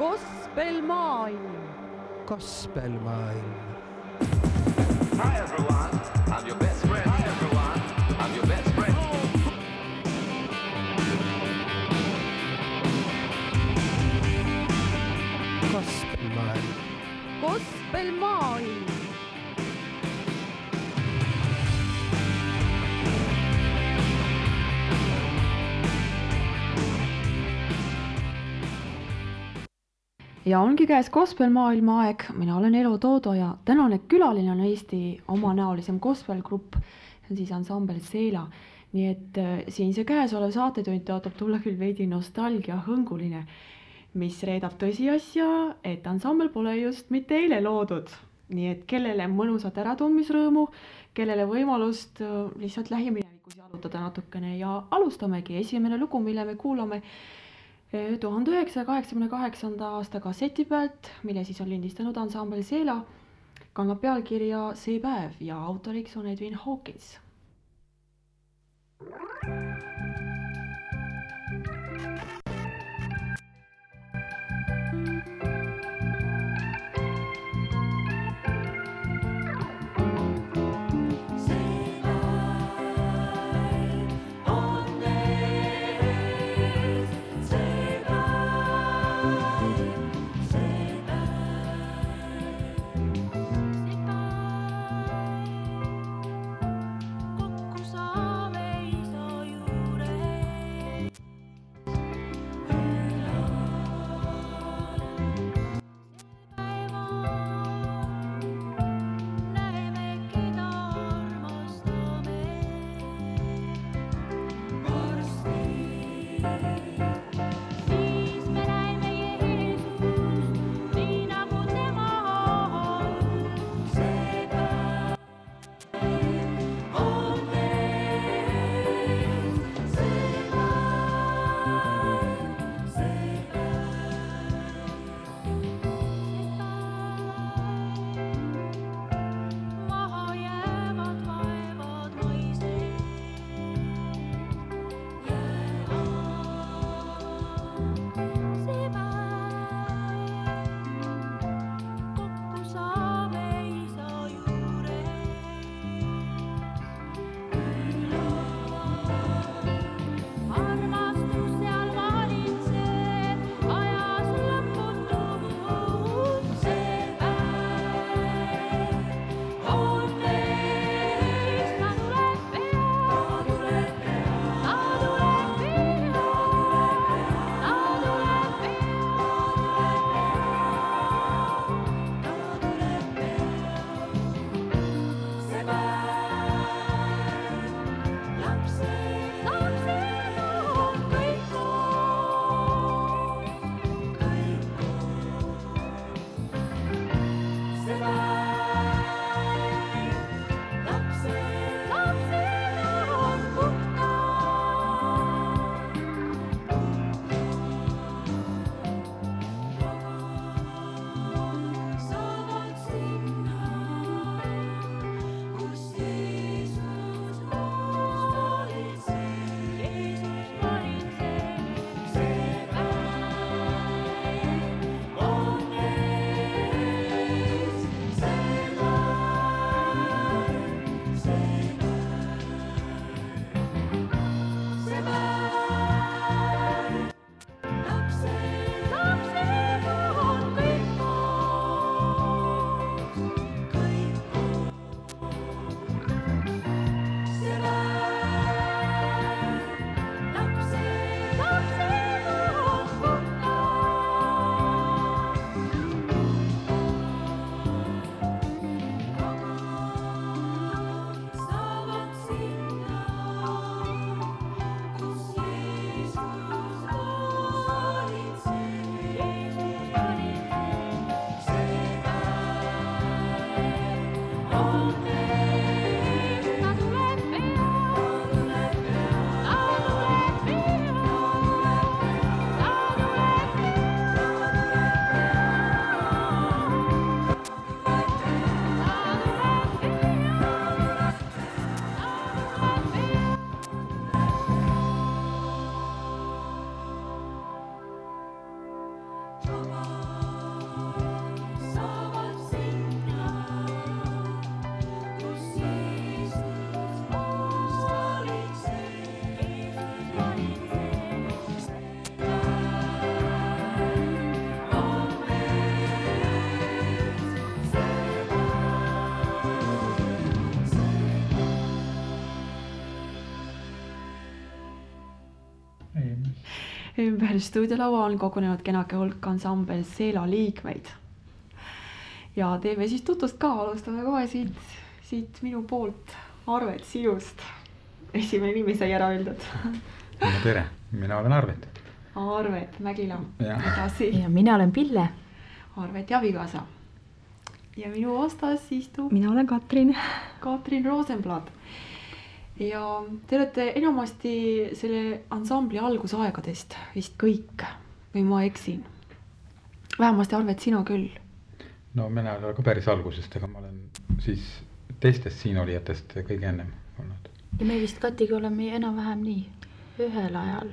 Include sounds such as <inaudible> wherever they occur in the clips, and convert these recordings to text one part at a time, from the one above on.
kospelmaailm. kospelmaailm. Hi everyone, I'm your best friend. Hi everyone, I'm your best friend. kospelmaailm. kospelmaailm. Ja ongi käes gospelmaailma aeg, mina olen Elo Toodo ja tänane külaline on Eesti omanäolisem gospelgrupp, see on siis ansambel Seela. nii et äh, siinse käesolev saatetund tõotab tulla küll veidi nostalgiahõnguline, mis reedab tõsiasja, et ansambel pole just mitte eile loodud. nii et kellele mõnusat äratundmisrõõmu, kellele võimalust äh, lihtsalt lähiminevikus jalutada natukene ja alustamegi, esimene lugu, mille me kuulame tuhande üheksasaja kaheksakümne kaheksanda aasta kasseti pealt, mille siis on lindistanud ansambel Seela, kannab pealkirja See päev ja autoriks on Edwin Hawkins. ümber stuudiolaua on kogunenud kenake hulk ansambel Seela liikmeid. ja teeme siis tutvust ka, alustame kohe siit, siit minu poolt, Arvet sinust. esimene nimi sai ära öeldud. no tere, mina olen Arvet. Arvet Mägila, edasi ja mina olen Pille. Arvet ja abikaasa. ja minu vastas istub mina olen Katrin. Katrin Rosenblad. Ja te olete enamasti selle ansambli algusaegadest vist kõik või ma eksin? vähemasti Arvet, sina küll. no mina ei ole ka päris algusest, ega ma olen siis teistest siinolijatest kõige ennem olnud. ja me vist Katiga oleme enam-vähem nii ühel ajal.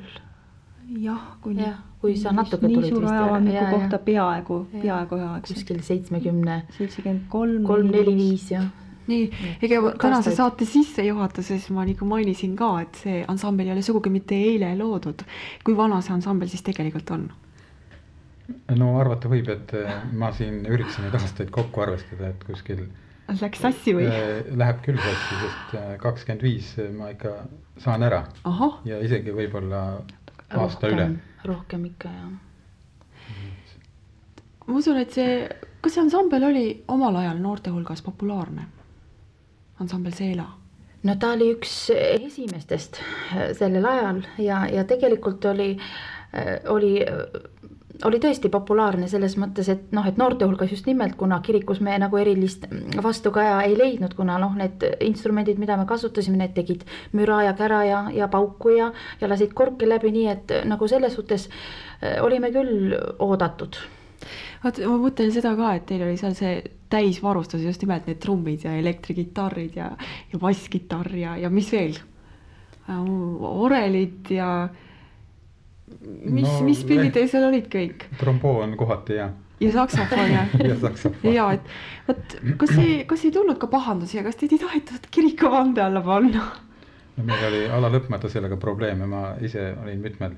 jah, kui Jah, kui sa natuke nii tulid suure vist ära, ajavahemiku kohta peaaegu, peaaegu üheaegselt. kuskil seitsmekümne seitsekümmend kolm. kolm, neli, viis jah. nii, ega tänase saate sissejuhatuses ma nagu mainisin ka, et see ansambel ei ole sugugi mitte eile loodud. kui vana see ansambel siis tegelikult on? no arvata võib, et eh, ma siin üritasin neid aastaid kokku arvestada, et kuskil Läks sassi või? eh, läheb küll sassi, sest kakskümmend viis ma ikka saan ära ja isegi võib-olla aasta üle. rohkem ikka jah. ma usun, et see, kas see ansambel oli omal ajal noorte hulgas populaarne? Ansambel Seela. No ta oli üks esimestest äh, sellel ajal ja, ja tegelikult oli, oli, oli tõesti populaarne selles mõttes, et noh, et noorte hulgas just nimelt, kuna kirikus me nagu erilist vastukaja ei leidnud, kuna noh, need instrumendid, mida me kasutasime, need tegid müra ja kära ja, ja pauku ja, ja lasid korke läbi, nii et nagu selles suhtes olime küll oodatud vot ma mõtlen seda ka, et teil oli seal see täisvarustus just nimelt need trummid ja elektrikitarrid ja, ja basskitarr ja, ja mis veel? orelid ja mis no, No,, mis pillid eh. teil seal olid kõik tromboon kohati ja, ja saksofon ja <laughs> ja saksofon. ja et vot kas ei, kas ei tulnud ka pahandusi ja kas teid ei tahetud kirikuvande alla panna? no meil oli ala lõpmata sellega probleeme, ma ise olin mitmel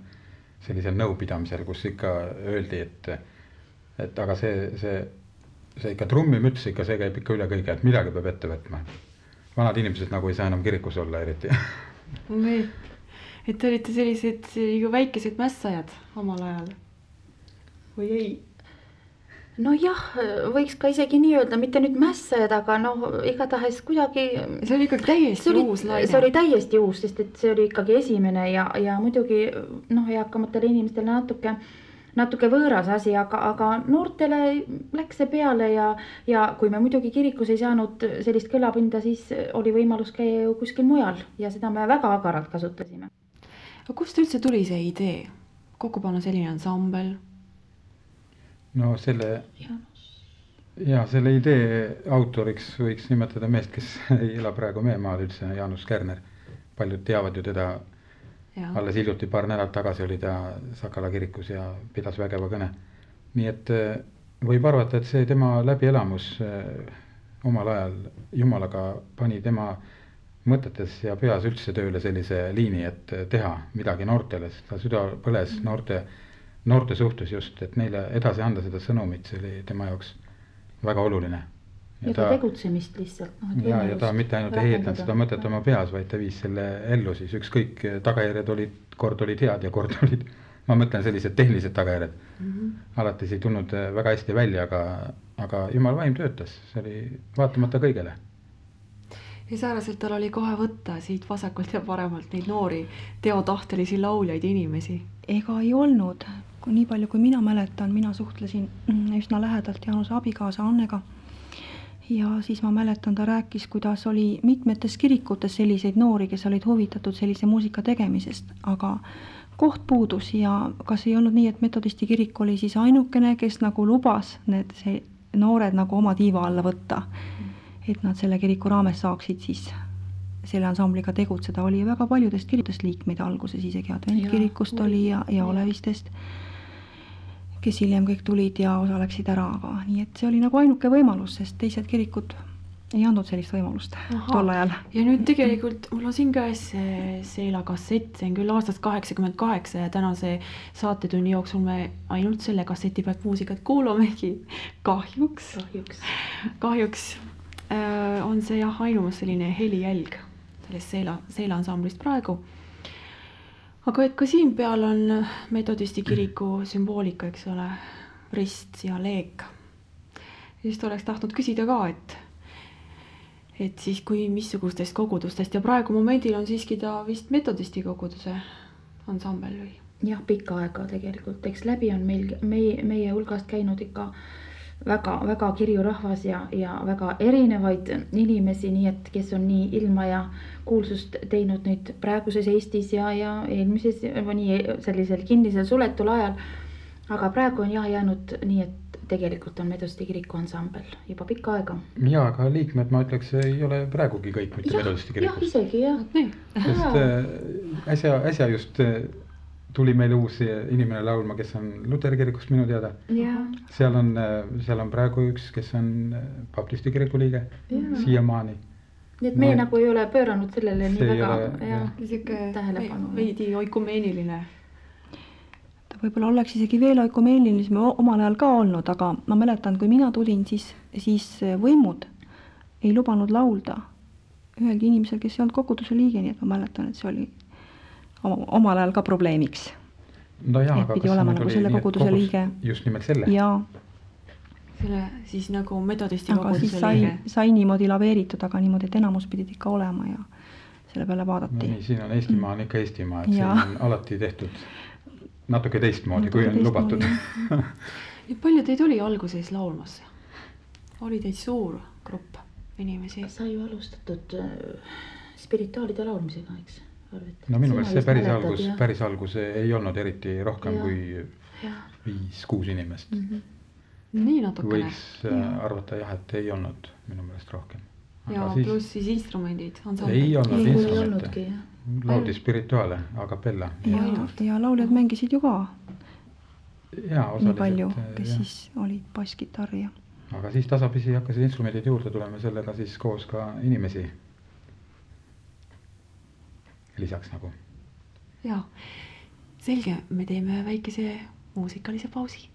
sellisel nõupidamisel, kus ikka öeldi, et, et aga see, see, see ikka trummimüts ikka, see käib ikka üle kõige, et midagi peab ette võtma. vanad inimesed nagu ei saa enam kirikus olla eriti. nii, et te olite sellised nagu väikesed mässajad omal ajal või ei? nojah, võiks ka isegi nii öelda, mitte nüüd mässajad, aga noh, igatahes kuidagi see oli ikkagi täiesti see oli uus, laine. see oli täiesti uus, sest et see oli ikkagi esimene ja, ja muidugi noh, eakamatele inimestele natuke, natuke võõras asi, aga, aga noortele läks see peale ja, ja kui me muidugi kirikus ei saanud sellist kõlapinda, siis oli võimalus käia ju kuskil mujal ja seda me väga agaralt kasutasime. aga kust üldse tuli see idee kokku panna selline ansambel? no selle ja selle idee autoriks võiks nimetada meest, kes <laughs> ei ela praegu meie maal üldse, Jaanus Kärner. paljud teavad ju teda, alles hiljuti, paar nädalat tagasi oli ta Sakala kirikus ja pidas vägeva kõne. nii et eh, võib arvata, et see tema läbielamus eh, omal ajal Jumalaga pani tema mõtetes ja peas üldse tööle sellise liini, et teha midagi noortele, sest ta süda põles noorte, noorte suhtes just, et neile edasi anda seda sõnumit, see oli tema jaoks väga oluline. Ja ka tegutsemist lihtsalt noh,. ja, ja ta mitte ainult ei ehitanud seda mõtet oma peas, vaid ta viis selle ellu siis ükskõik, tagajärjed olid, kord olid head ja kord <laughs> olid, ma mõtlen sellised tehnilised tagajärjed mm. -hmm. alati see ei tulnud eh, väga hästi välja, aga, aga jumala vaim töötas, see oli vaatamata kõigele. ja sääraselt tal oli kohe võtta siit vasakult ja paremalt neid noori teotahtelisi lauljaid inimesi. ega ei olnud, kui nii palju, kui mina mäletan, mina suhtlesin mm, üsna lähedalt Jaanuse abikaasa Annega. Ja siis ma mäletan, ta rääkis, kuidas oli mitmetes kirikutes selliseid noori, kes olid huvitatud sellise muusika tegemisest, aga koht puudus ja kas ei olnud nii, et metodisti kirik oli siis ainukene, kes nagu lubas need see, noored nagu oma tiiva alla võtta. et nad selle kiriku raames saaksid siis selle ansambliga tegutseda, oli ju väga paljudest kirikutest liikmeid alguses, isegi adventkirikust oli ja, ja Olevistest, kes hiljem kõik tulid ja osaleksid ära, aga nii et see oli nagu ainuke võimalus, sest teised kirikud ei andnud sellist võimalust Ahah. tol ajal. ja nüüd tegelikult mul on siin käes see Seela kassett, see on küll aastast kaheksakümmend kaheksa ja tänase saatetunni jooksul me ainult selle kasseti pealt muusikat kuulamegi. <laughs> kahjuks, kahjuks. kahjuks äh, on see jah, ainus selline helijälg sellest Seela, Seela ansamblist praegu. Aga et ka siin peal on metodisti kiriku sümboolika, eks ole, rist ja leek. just oleks tahtnud küsida ka, et, et siis kui missugustest kogudustest ja praegu momendil on siiski ta vist metodisti koguduse ansambel või? jah, pikka aega tegelikult, eks läbi on meil, meie, meie hulgast käinud ikka väga-väga kirju rahvas ja, ja väga erinevaid inimesi, nii et kes on nii ilma ja kuulsust teinud nüüd praeguses Eestis ja, ja eelmises või nii sellisel kinnisel suletul ajal. aga praegu on jah jäänud nii, et tegelikult on Medosti kiriku ansambel juba pikka aega. ja, aga liikmed, ma ütleks, ei ole praegugi kõik mitte Medosti jah, kirikust. isegi jah. nii, sest äh, äsja, äsja just äh, tuli meile uus inimene laulma, kes on Luteri kirikust minu teada. jah, seal on, seal on praegu üks, kes on äh, baptisti kiriku liige Jaa. siiamaani. nii et meie Ma- nagu ei ole pööranud sellele nii väga ole, jah. sihuke tähelepanu. veidi oikumeeniline. ta võib-olla oleks isegi veel ökumeenilisem o- omal ajal ka olnud, aga ma mäletan, kui mina tulin, siis, siis võimud ei lubanud laulda ühelgi inimesel, kes ei olnud koguduse liige, nii et ma mäletan, et see oli omal ajal ka probleemiks. nojah, Et aga kas see olema nagu selle koguduse kogus- liige. just nimelt selle? jaa, selle siis nagu metodisti koguduse sai liige,. sai niimoodi laveeritud, aga niimoodi, et enamus pidid ikka olema ja selle peale no vaadati nii, siin on Eestimaa on ikka Eestimaa, et siin Jaa. on alati tehtud natuke teistmoodi, kui on lubatud <laughs> palju teid oli alguses laulmas? oli teid suur grupp inimesi? sai ju alustatud äh, spirituaalide laulmisega, eks. No minu meelest see päris algus, päris algus ei olnud eriti rohkem Jaa. kui viis-kuus inimest mm. -hmm. nii natukene võiks äh, arvata jah, et ei olnud minu meelest rohkem. ja aga siis pluss siis instrumendid. ei olnud ei instrumente lauldi spirituaale, a capella ja ja lauljad mängisid ju ka ja nii palju osaliselt, kes jah, siis olid basskitarr ja aga siis tasapisi hakkasid instrumendid juurde tulema, sellega siis koos ka inimesi. Lisaks nagu jaa, selge, me teeme väikese muusikalise pausi.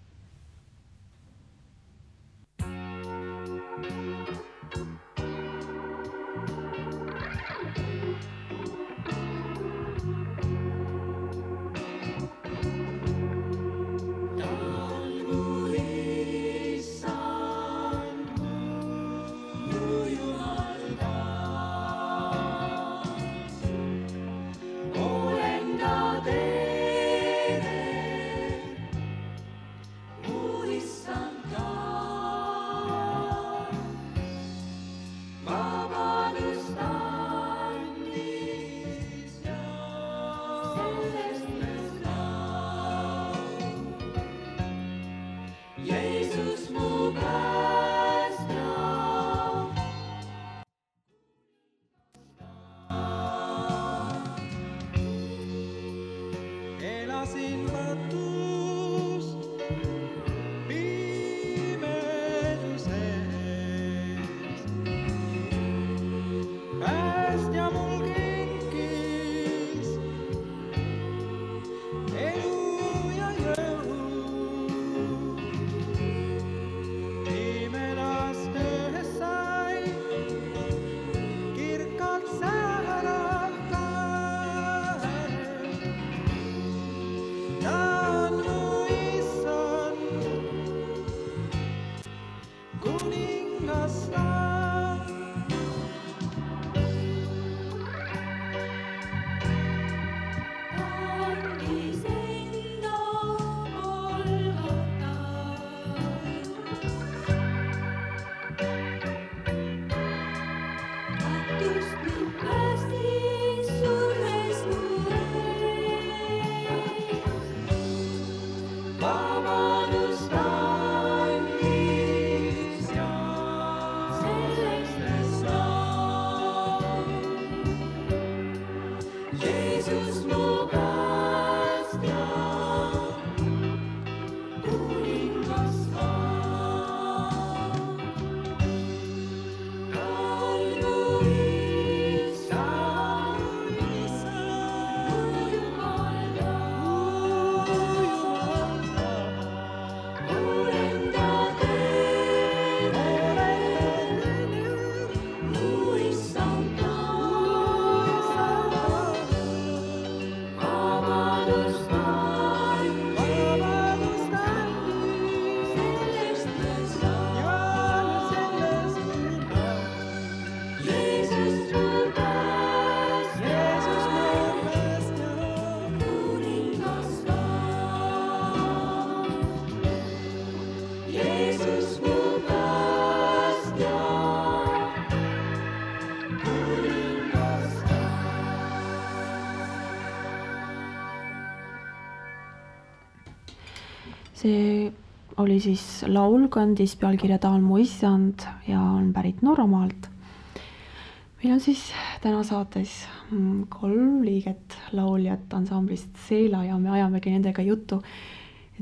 Oli siis laul, kandis pealkirja Ta on mu issand ja on pärit Norramaalt. meil on siis täna saates mm, kolm liiget lauljat ansamblist Seela ja me ajamegi nendega juttu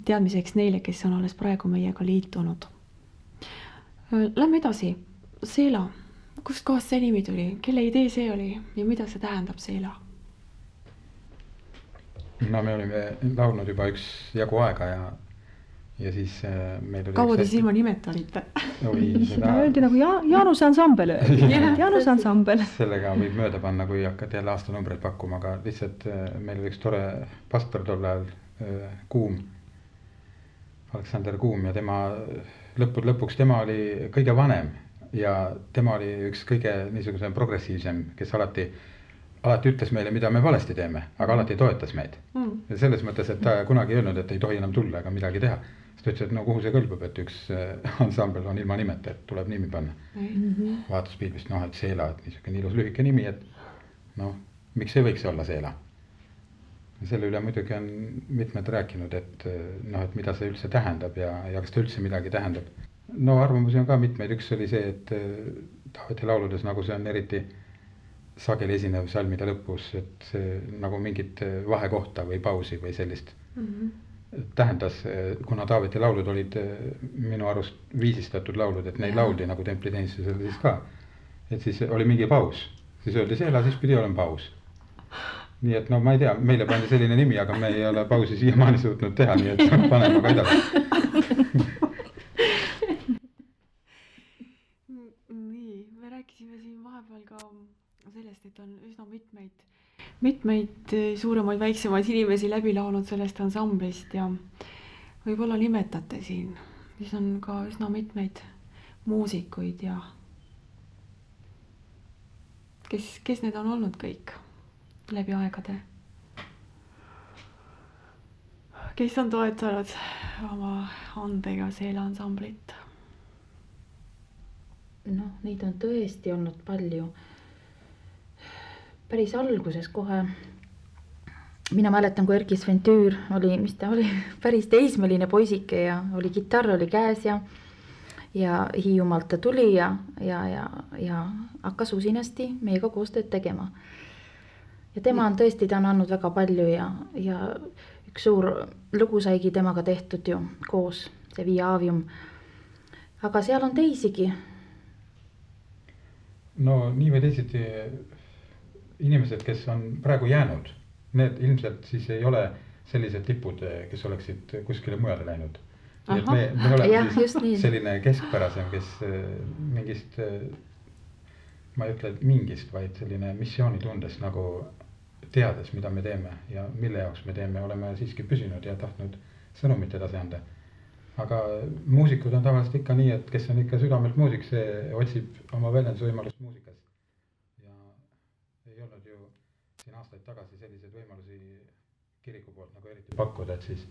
teadmiseks neile, kes on alles praegu meiega liitunud. Lähme edasi. Seela, kust kohast see nimi tuli, kelle idee see oli ja mida see tähendab, Seela? no me olime laulnud juba üksjagu aega ja, ja siis äh, meil oli. kaua te siis ilma nimeta olite? seda, öeldi nagu ja, Jaanuse ansambel öeldi <laughs> Jah. Jaanuse ansambel. <laughs> sellega võib mööda panna, kui hakkad jälle aastanumbreid pakkuma, aga lihtsalt äh, meil oli üks tore pastor tol ajal, Kuum. Aleksander Kuum ja tema lõppude lõpuks tema oli kõige vanem ja tema oli üks kõige niisugusem progressiivsem, kes alati, alati ütles meile, mida me valesti teeme, aga alati toetas meid Mm. ja selles mõttes, et ta kunagi ei öelnud, et ei tohi enam tulla ega midagi teha. Siis ta ütles, et no kuhu see kõlbab, et üks äh, ansambel on ilma nimeta, et tuleb nimi panna. vaatas pilvist, noh, et Seela, et niisugune ilus lühike nimi, et noh, miks ei võiks olla Seela. selle üle muidugi on mitmed rääkinud, et äh, noh, et mida see üldse tähendab ja, ja kas ta üldse midagi tähendab. no arvamusi on ka mitmeid, üks oli see, et äh, Taaveti lauludes nagu see on eriti sageli esinev salmide lõpus, et see nagu mingit vahekohta või pausi või sellist tähendas, kuna Taaveti laulud olid äh, minu arust viisistatud laulud, et neid lauldi nagu templiteenistusel siis ka. et siis oli mingi paus, siis öeldi Seela, siis pidi olema paus. nii et no ma ei tea, meile pandi selline nimi, aga me ei ole pausi siiamaani suutnud teha, nii et <laughs> paneme ka edasi. <laughs> nii, me rääkisime siin vahepeal ka sellest, et on üsna mitmeid, mitmeid eh, suuremaid-väiksemaid inimesi läbi laulnud sellest ansamblist ja võib-olla nimetate siin, siis on ka üsna mitmeid muusikuid ja kes, kes need on olnud kõik läbi aegade? kes on toetanud oma andega Seela ansamblit? noh, neid on tõesti olnud palju. Päris alguses kohe. mina mäletan, kui Erkki Sven Tüür oli, mis ta oli, <laughs> päris teismeline poisike ja oli kitarr oli käes ja. ja Hiiumaalt ta tuli ja, ja, ja, ja hakkas usinasti meiega koostööd tegema. ja tema on tõesti, ta on andnud väga palju ja, ja üks suur lugu saigi temaga tehtud ju koos, see Via Avium. aga seal on teisigi no nii või teisiti inimesed, kes on praegu jäänud, need ilmselt siis ei ole sellised tipud, kes oleksid kuskile mujale läinud. nii et me, me oleme nii. siis selline keskpärasem, kes eh, mingist, ma ei ütle, et mingist, vaid selline missioonitundes nagu teades, mida me teeme ja mille jaoks me teeme, oleme siiski püsinud ja tahtnud sõnumit edasi anda. aga muusikud on tavaliselt ikka nii, et kes on ikka südamelt muusik, see otsib oma väljendusvõimalust muusikas. ja ei olnud ju siin aastaid tagasi selliseid võimalusi kiriku poolt nagu eriti pakkuda, et siis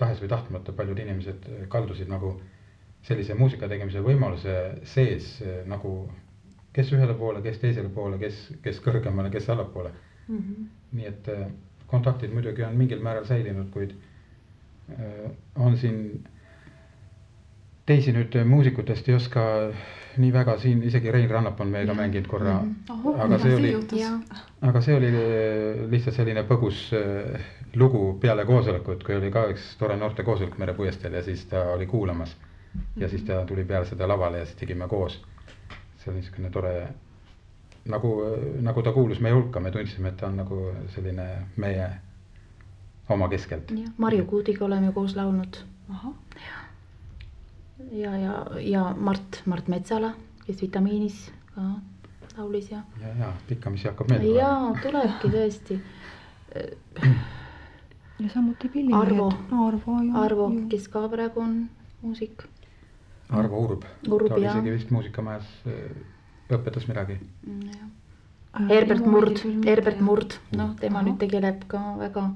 tahes või tahtmata paljud inimesed kaldusid nagu sellise muusika tegemise võimaluse sees eh, nagu kes ühele poole, kes teisele poole, kes, kes kõrgemale, kes allapoole. nii et eh, kontaktid muidugi on mingil määral säilinud, kuid eh, on siin teisi nüüd muusikutest ei oska nii väga siin, isegi Rein Rannap on meiega mänginud korra, aga see oli, aga see oli lihtsalt selline põgus eh, lugu peale koosolekut, kui oli ka üks tore noortekoosolek Merepuiesteel ja siis ta oli kuulamas. ja siis ta tuli peale seda lavale ja siis tegime koos. see oli niisugune tore, nagu, nagu ta kuulus meie hulka, me tundsime, et ta on nagu selline meie oma keskelt. Marju Kuudiga oleme koos laulnud. Ahah, ja, ja, ja Mart, Mart Metsala, kes Vitamiinis ka laulis ja. ja, ja pikkamisi hakkab meelde jaa, tulebki tõesti. ja samuti Arvo. pillimehed. Arvo ja. Arvo, kes ka praegu on muusik. Arvo Urb, Urb, ta oli jah. isegi vist muusikamajas, õpetas midagi. Herbert Murd niimoodi küll, Herbert mitte, Murd, noh, tema Ahah. nüüd tegeleb ka väga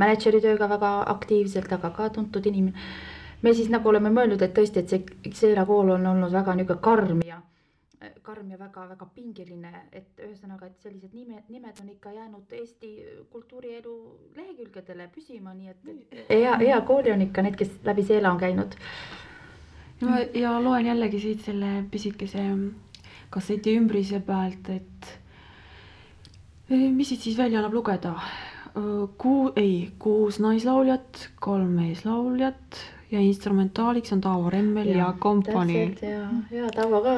mänedžeri tööga väga aktiivselt, aga ka tuntud inimene. Me siis nagu oleme mõelnud, et tõesti, et see Xela kool on olnud väga niisugune karm ja karm ja väga-väga pingeline, et ühesõnaga, et sellised nime, nimed on ikka jäänud Eesti kultuurielu lehekülgedele püsima, nii et hea, hea kooli on ikka need, kes läbi Seela on käinud. ja, ja loen jällegi siit selle pisikese kasseti ümbrise pealt, et eh, mis siit siis välja annab lugeda? Kuu, ei, kuus naislauljat, kolm meeslauljat ja instrumentaaliks on Taavo Remmel ja, ja kompanii. <laughs> ja, ja Taavo ka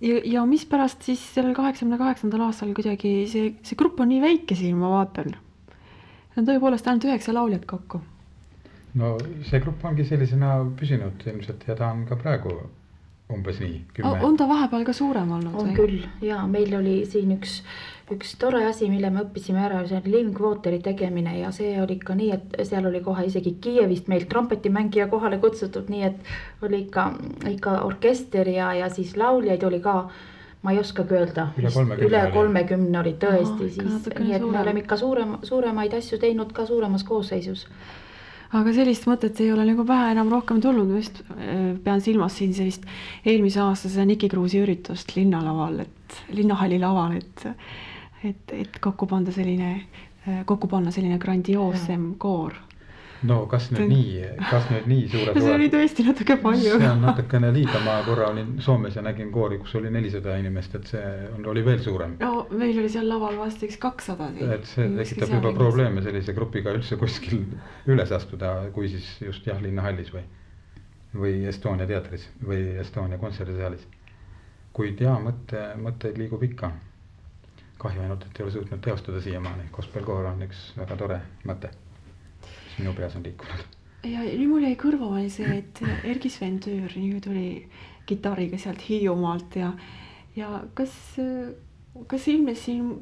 ja, ja mispärast siis sellel kaheksakümne kaheksandal aastal kuidagi see, see grupp on nii väike siin, ma vaatan. on tõepoolest ainult üheksa lauljat kokku. no see grupp ongi sellisena püsinud ilmselt ja ta on ka praegu umbes nii. on ta vahepeal ka suurem olnud? on või? küll ja meil oli siin üks üks tore asi, mille me õppisime ära, see on lingvooteri tegemine ja see oli ikka nii, et seal oli kohe isegi Kiievist meil trompetimängija kohale kutsutud, nii et oli ikka, ikka orkester ja, ja siis lauljaid oli ka ma ei oskagi öelda, üle kolmekümne oli tõesti, siis nii et me oleme ikka suurem, suuremaid asju teinud ka suuremas koosseisus aga sellist mõtet ei ole nagu pähe enam rohkem tulnud, ma just äh, pean silmas siin sellist eelmise aasta seda Niki Kruusi üritust linnalaval, et linnahalli laval, et et, et kokku panda selline, kokku panna selline grandioossem koor. No kas nüüd nii, kas nüüd nii suure see oli tõesti natuke palju. see on natukene liiga, ma korra olin Soomes ja nägin koori, kus oli nelisada inimest, et see on, oli veel suurem. no meil oli seal laval vast üks kakssada. et see tekitab juba probleeme sellise grupiga üldse kuskil üles astuda, kui siis just jah, linnahallis või, või Estonia teatris või Estonia kontserdisaalis. kuid jaa, mõte, mõtteid liigub ikka kahju ainult, et ei ole suutnud teostada siiamaani, gospelkoor on üks väga tore mõte, mis minu peas on liikunud. ja nüüd mul jäi kõrva see, et Erkki Sven Tüür nüüd tuli kitarriga sealt Hiiumaalt ja, ja kas, kas ilmnes siin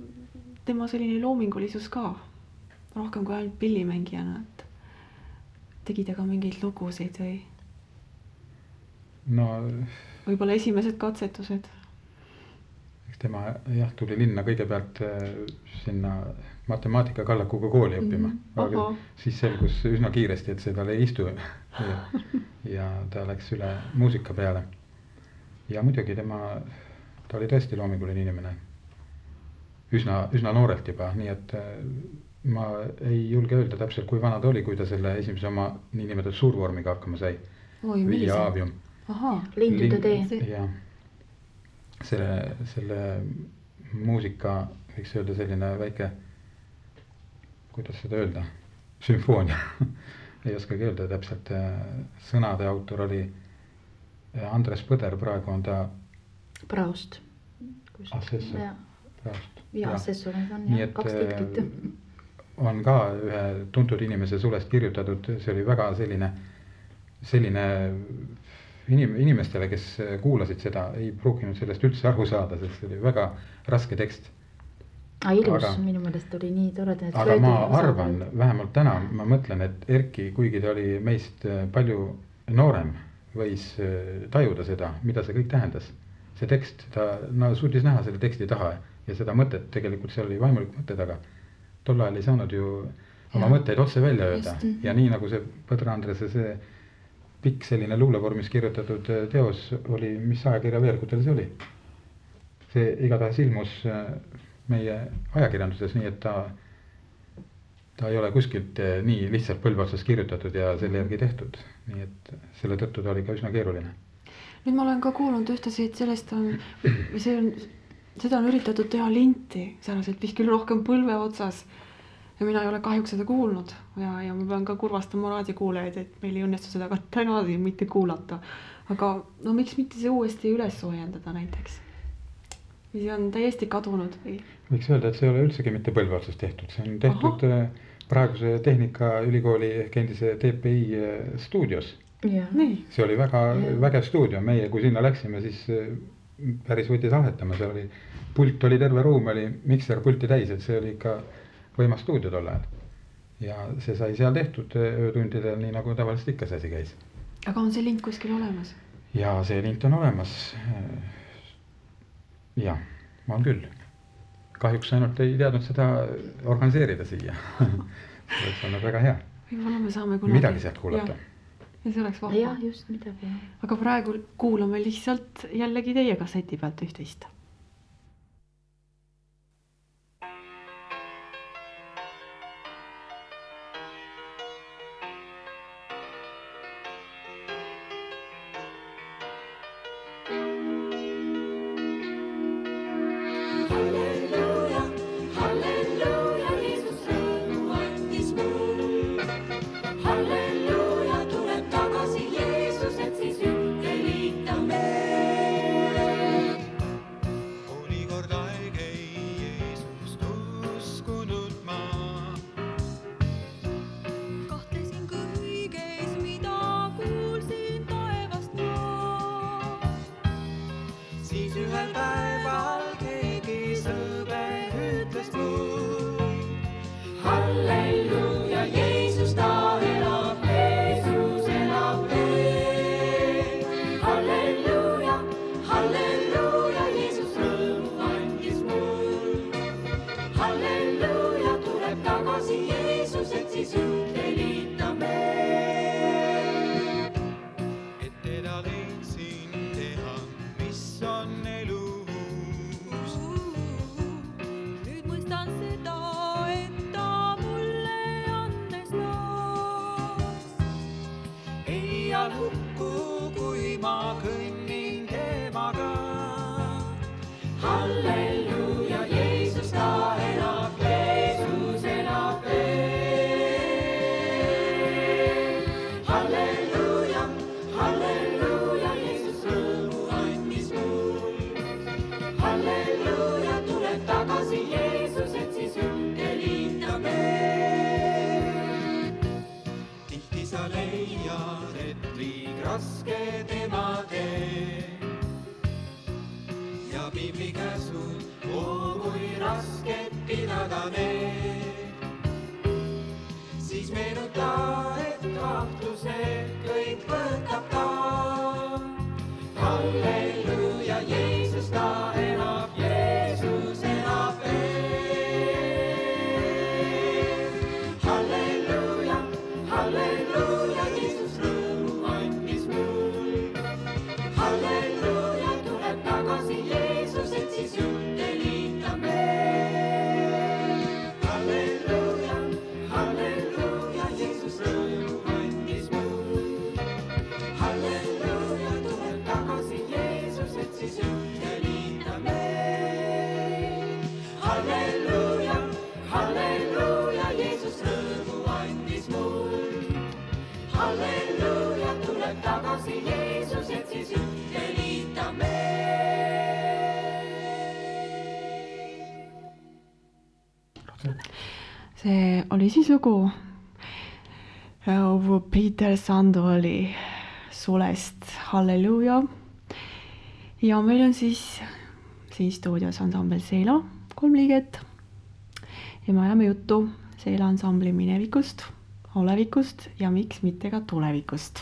tema selline loomingulisus ka rohkem kui ainult pillimängijana, et tegi ta ka mingeid lugusid või? no võib-olla esimesed katsetused tema jah, tuli linna kõigepealt äh, sinna matemaatika kallakuga kooli mhm. õppima mm, -hmm. aga Aha. siis selgus üsna kiiresti, et see talle ei istu ja, ta läks üle muusika peale. ja muidugi tema, ta oli tõesti loominguline inimene. üsna, üsna noorelt juba, nii et äh, ma ei julge öelda täpselt, kui vana ta oli, kui ta selle esimese oma niinimetatud suurvormiga hakkama sai. Via Avium. ahah, lindude tee. jah selle, selle muusika, võiks öelda selline väike, kuidas seda öelda, sümfoonia <laughs> ei oskagi öelda täpselt, sõnade autor oli Andres Põder, praegu on ta. Praost. assessor, Praost. ja assessor on jah, kaks tiitlit. on ka ühe tuntud inimese sulest kirjutatud, see oli väga selline, selline inim-, inimestele, kes kuulasid seda, ei pruukinud sellest üldse aru saada, sest see oli väga raske tekst. Aa, ilus, minu meelest oli nii tore. aga ma arvan, vähemalt täna ma mõtlen, et Erki, kuigi ta oli meist äh, palju noorem, võis äh, tajuda seda, mida see kõik tähendas. see tekst, ta, no suutis näha selle teksti taha ja seda mõtet, tegelikult seal oli vaimulik mõte taga. tol ajal ei saanud ju oma ja. mõtteid otse välja öelda ja nii nagu see Põdra Andrese see pikk selline luulevormis kirjutatud äh, teos oli, mis ajakirja veergudel see oli? see igatahes ilmus meie ajakirjanduses, nii et ta, ta ei ole kuskilt äh, nii lihtsalt põlve otsast kirjutatud ja selle järgi tehtud, nii et selle tõttu ta oli ka üsna keeruline. nüüd ma olen ka kuulnud ühtlasi, et sellest on, see on, seda on üritatud teha linti, sarnaselt vist küll rohkem põlve otsas ja mina ei ole kahjuks seda kuulnud ja, ja ma pean ka kurvastama raadiokuulajaid, et meil ei õnnestu seda ka täna siin mitte kuulata. aga no miks mitte see uuesti üles soojendada näiteks? või see on täiesti kadunud või? Võiks öelda, et see ei ole üldsegi mitte põlve otsas tehtud, see on tehtud Aha. Äh, praeguse Tehnikaülikooli ehk endise TPI äh, stuudios. see oli väga ja. vägev stuudio, meie, kui sinna läksime, siis äh, päris võttis ahvetama, seal oli, pult oli terve ruum oli mikser pulti täis, et see oli ikka võimas stuudio tol ajal. ja see sai seal tehtud öötundidel, nii nagu tavaliselt ikka see asi käis. aga on see lint kuskil olemas? ja see lint on olemas. jah, on küll. Kahjuks ainult ei teadnud seda organiseerida siia. <laughs> Oleks olnud väga hea. Võib-olla me saame kunagi midagi sealt kuulata. ja see oleks vahva. Jah, just midagi aga praegu kuulame lihtsalt jällegi teie kasseti pealt üht-teist. Lugu äh, Peter Sandoval'i sulest Halleluuja. ja meil on siis siin stuudios ansambel Seela, kolm liiget. ja me ajame juttu Seela ansambli minevikust, olevikust ja miks mitte ka tulevikust.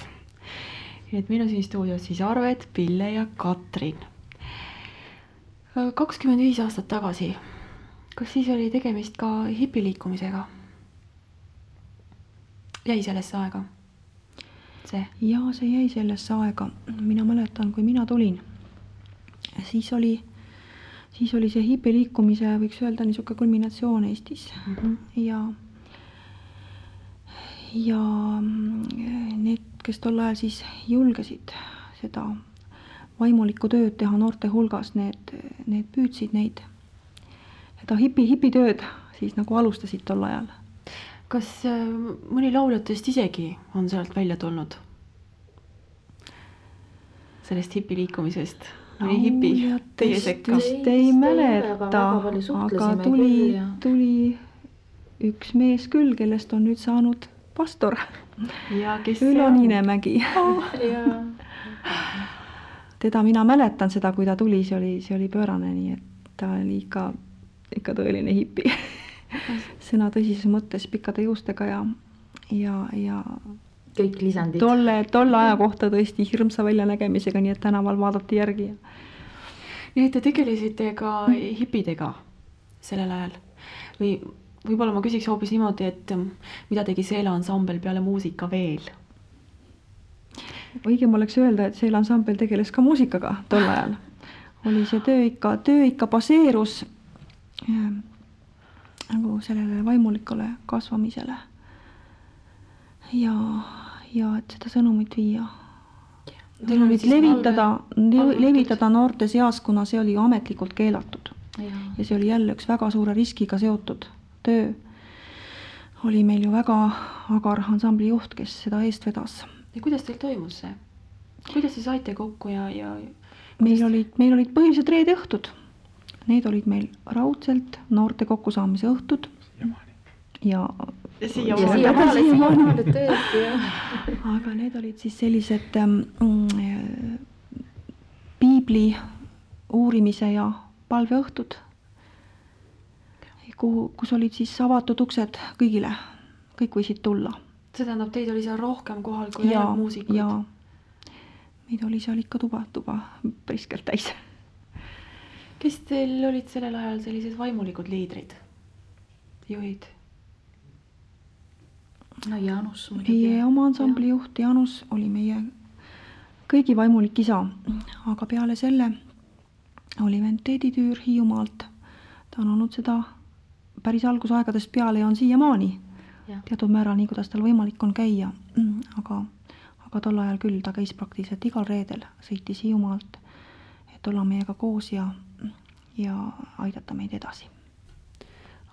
et meil on siin stuudios siis Arvet, Pille ja Katrin. kakskümmend viis aastat tagasi kas siis oli tegemist ka hipiliikumisega? Jäi sellesse aega? see, jaa, see jäi sellesse aega, mina mäletan, kui mina tulin, siis oli, siis oli see hipiliikumise, võiks öelda, niisugune kulminatsioon Eestis mm -hmm. ja, ja mm, need, kes tol ajal siis julgesid seda vaimulikku tööd teha noorte hulgas, need, need püüdsid neid, seda hipi, hipitööd siis nagu alustasid tol ajal kas äh, mõni lauljatest isegi on sealt välja tulnud? sellest hipiliikumisest? mõni hipi teie sekka? vist ei mäleta aga, tuli tuli üks mees küll, kellest on nüüd saanud pastor, Ülo Niinemägi. <laughs> jaa, teda mina mäletan seda, kui ta tuli, see oli, see oli pöörane, nii et ta oli ikka, ikka tõeline hipi. <laughs> sõna tõsises mõttes pikkade juustega ja, ja, ja kõik lisandid. tolle, tolle aja kohta tõesti hirmsa väljanägemisega, nii et tänaval vaadati järgi ja nii et te tegelesite ka hipidega sellel ajal või võib-olla ma küsiks hoopis niimoodi, et mm, mida tegi Seela ansambel peale muusika veel? õigem oleks öelda, et see ansambel tegeles ka muusikaga tol ajal. oli see töö ikka, töö ikka baseerus nagu sellele vaimulikule kasvamisele. ja, ja et seda sõnumit viia. Levitada, levitada noorte seas, kuna see oli ametlikult keelatud ja ja see oli jälle üks väga suure riskiga seotud töö. oli meil ju väga agar ansambli juht, kes seda eest vedas. ja kuidas teil toimus see? kuidas te saite kokku ja, ja meil olid, meil olid põhiliselt reede õhtud. Need olid meil raudselt noorte kokkusaamise õhtud ja ja siiamaani siiamaale <laughs> tõesti jah. aga need olid siis sellised ähm, mm, piibli uurimise ja palveõhtud, kuhu, kus olid siis avatud uksed kõigile, kõik võisid tulla. see tähendab, teid oli seal rohkem kohal kui muusikuid? ja meid oli seal ikka tuba, tuba priskelt täis. Kes teil olid sellel ajal sellised vaimulikud liidrid, juhid? no Jaanus muidugi. meie oma ansambli juht Jaanus oli meie kõigi vaimulik isa, aga peale selle oli vend Teedi Tüür Hiiumaalt. ta on olnud seda päris algusaegadest peale ja on siiamaani teatud määral, nii kuidas tal võimalik on käia. aga, aga tol ajal küll ta käis praktiliselt igal reedel, sõitis Hiiumaalt, et olla meiega koos ja, ja aidata meid edasi.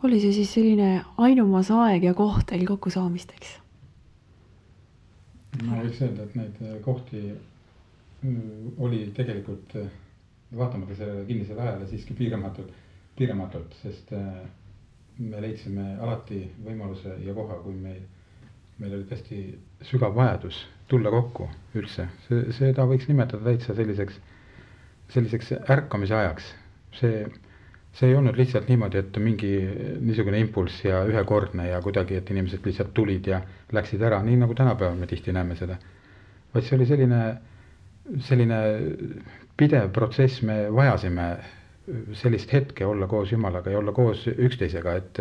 oli see siis selline ainumas aeg ja koht teil kokkusaamisteks? no võiks öelda, et neid äh, kohti mm, oli tegelikult äh, vaatamata sellele kinnisele ajale siiski piiramatult, piiramatult, sest äh, me leidsime alati võimaluse ja koha, kui meil, meil oli tõesti sügav vajadus tulla kokku üldse. see, seda võiks nimetada täitsa selliseks, selliseks ärkamise ajaks. See, see ei olnud lihtsalt niimoodi, et mingi niisugune impulss ja ühekordne ja kuidagi, et inimesed lihtsalt tulid ja läksid ära, nii nagu tänapäeval me tihti näeme seda. vaid see oli selline, selline pidev protsess, me vajasime sellist hetke olla koos Jumalaga ja olla koos üksteisega, et,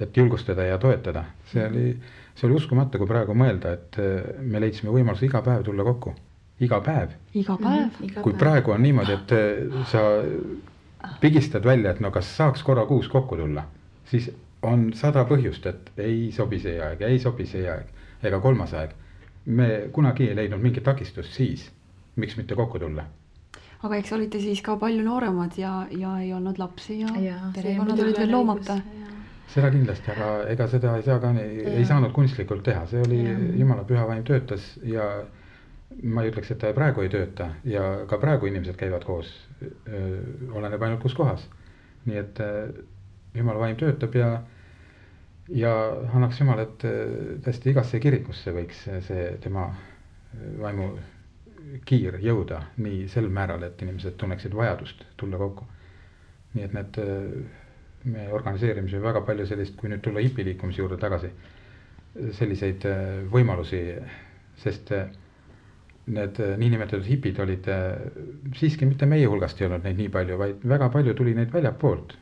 et julgustada ja toetada. see oli, see oli uskumatu, kui praegu mõelda, et me leidsime võimaluse iga päev tulla kokku, iga päev. iga päev? Mhm. kui praegu on niimoodi, et sa pigistad välja, et no kas saaks korra kuus kokku tulla, siis on sada põhjust, et ei sobi see aeg, ei sobi see aeg ega kolmas aeg. me kunagi ei leidnud mingit takistust siis, miks mitte kokku tulla aga eks olite siis ka palju nooremad ja, ja ei olnud lapsi ja, ja perekonnad olid veel on loomata. seda kindlasti, aga ega seda ei saa ka, ei saanud kunstlikult teha, see oli jumala püha vaim töötas ja ma ei ütleks, et ta praegu ei tööta ja ka praegu inimesed käivad koos. Oleneb ainult kus kohas. nii et öö, jumala vaim töötab ja, ja annaks jumal, et öö, tõesti igasse kirikusse võiks see tema vaimu kiir jõuda nii sel määral, et inimesed tunneksid vajadust tulla kokku. nii et need, me organiseerisime väga palju sellist, kui nüüd tulla hipiliikumise juurde tagasi, selliseid äh, võimalusi, sest äh, need äh, niinimetatud hipid olid siiski mitte meie hulgast ei olnud neid nii palju, vaid väga palju tuli neid väljapoolt.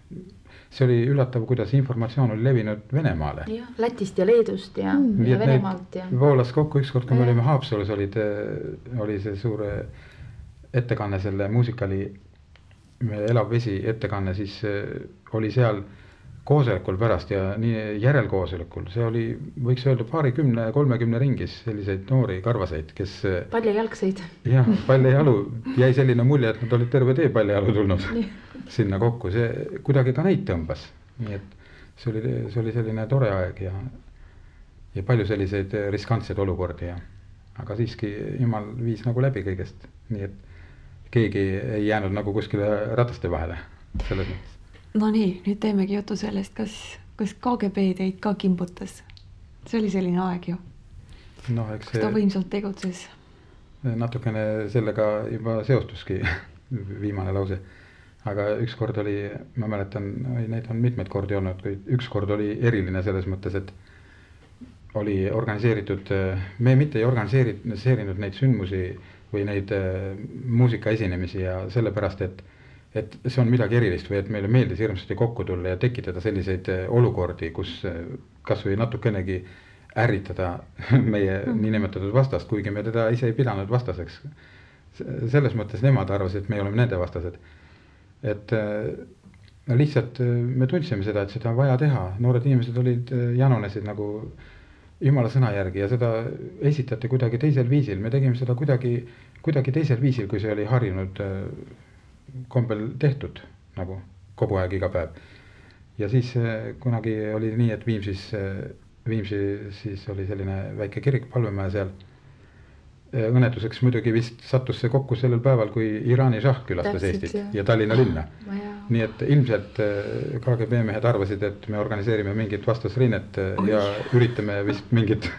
see oli üllatav, kuidas informatsioon oli levinud Venemaale jah, Lätist ja Leedust ja mm,, ja Venemaalt ja. voolas kokku ükskord, kui me olime Haapsalus, olid, oli see suur äh, ettekanne selle muusikali äh, Elav vesi ettekanne, siis äh, oli seal koosolekul pärast ja nii järelkoosolekul, see oli, võiks öelda paarikümne, kolmekümne ringis selliseid noori karvaseid, kes paljajalgseid. jah, paljajalu jäi selline mulje, et nad olid terve tee paljajalu tulnud sinna kokku, see kuidagi ka neid tõmbas, nii et see oli, see oli selline tore aeg ja ja palju selliseid riskantseid olukordi ja aga siiski jumal viis nagu läbi kõigest, nii et keegi ei jäänud nagu kuskile rataste vahele selles mõttes. Nonii, nüüd teemegi juttu sellest, kas, kas KGB teid ka kimbutas? see oli selline aeg ju, noh, eks kus ta võimsalt tegutses. natukene sellega juba seostuski <laughs> viimane lause. aga ükskord oli, ma mäletan, neid on mitmeid kordi olnud, kuid ükskord oli eriline selles mõttes, et oli organiseeritud, me mitte ei organiseerinud neid sündmusi või neid äh, muusikaesinemisi ja sellepärast, et et see on midagi erilist või et meile meeldis hirmsasti kokku tulla ja tekitada selliseid eh, olukordi, kus eh, kasvõi natukenegi ärritada <laughs> meie niinimetatud vastast, kuigi me teda ise ei pidanud vastaseks. selles mõttes nemad arvasid, et me oleme nende vastased. et eh, lihtsalt me tundsime seda, et seda on vaja teha, noored inimesed olid, janunesid nagu jumala sõna järgi ja seda esitati kuidagi teisel viisil, me tegime seda kuidagi, kuidagi teisel viisil, kui see oli harjunud kombel tehtud nagu kogu aeg, iga päev. ja siis eh, kunagi oli nii, et Viimsis, Viimsi siis oli selline väike kirik, palvemäe seal. õnnetuseks muidugi vist sattus see kokku sellel päeval, kui Iraani šah külastas Täpselt, Eestit jah. ja Tallinna linna Vaja. nii et ilmselt eh, KGB mehed arvasid, et me organiseerime mingit vastasrinnet eh, ja üritame vist mingit <laughs>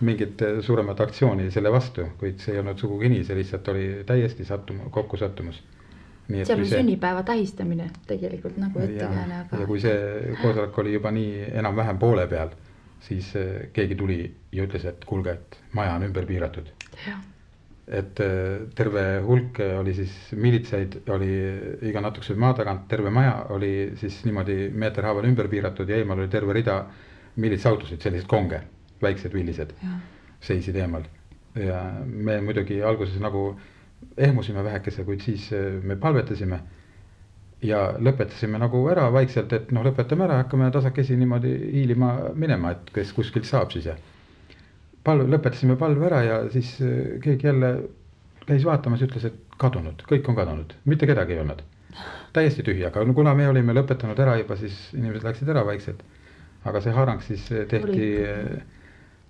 mingit eh, suuremat aktsiooni selle vastu, kuid see ei olnud sugugi nii, see lihtsalt oli täiesti sattum-, kokkusattumus. seal oli sünnipäeva tähistamine tegelikult nagu ettekääne, aga ja kui see koosolek oli juba nii enam-vähem poole peal, siis eh, keegi tuli ja ütles, et kuulge, et maja on ümber piiratud. Et eh, terve hulk oli siis miilitsaid oli iga natukese maa tagant, terve maja oli siis niimoodi meeterhaaval ümber piiratud ja eemal oli terve rida miilitsautosid, selliseid konge, väiksed villised, seisid eemal. ja me muidugi alguses nagu ehmusime vähekese, kuid siis eh, me palvetasime ja lõpetasime nagu ära vaikselt, et noh, lõpetame ära, hakkame tasakesi niimoodi hiilima minema, et kes kuskilt saab siis ja palve, lõpetasime palve ära ja siis äh, keegi jälle käis vaatamas, ütles, et kadunud, kõik on kadunud, mitte kedagi ei olnud. täiesti tühi, aga no kuna me olime lõpetanud ära juba, siis inimesed läksid ära vaikselt. aga see haarang siis äh, tehti Oli.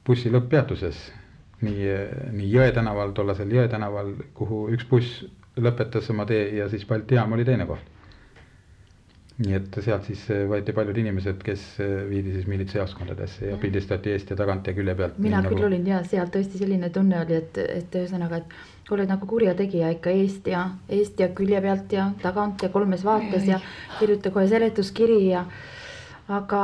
Bussi lõpppeatuses, nii, nii Jõe tänaval, tollasel Jõe tänaval, kuhu üks buss lõpetas oma tee ja siis Balti jaam oli teine koht. nii et sealt siis võeti paljud inimesed, kes viidi siis miilitsajaoskondadesse ja pildistati eest ja tagant ja külje pealt. mina nii küll nagu- olin ja seal tõesti selline tunne oli, et, et ühesõnaga, et oled nagu kurjategija ikka eest ja eest ja külje pealt ja tagant ja kolmes vaates ja kirjuta kohe seletuskiri ja aga,